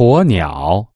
鸵鸟。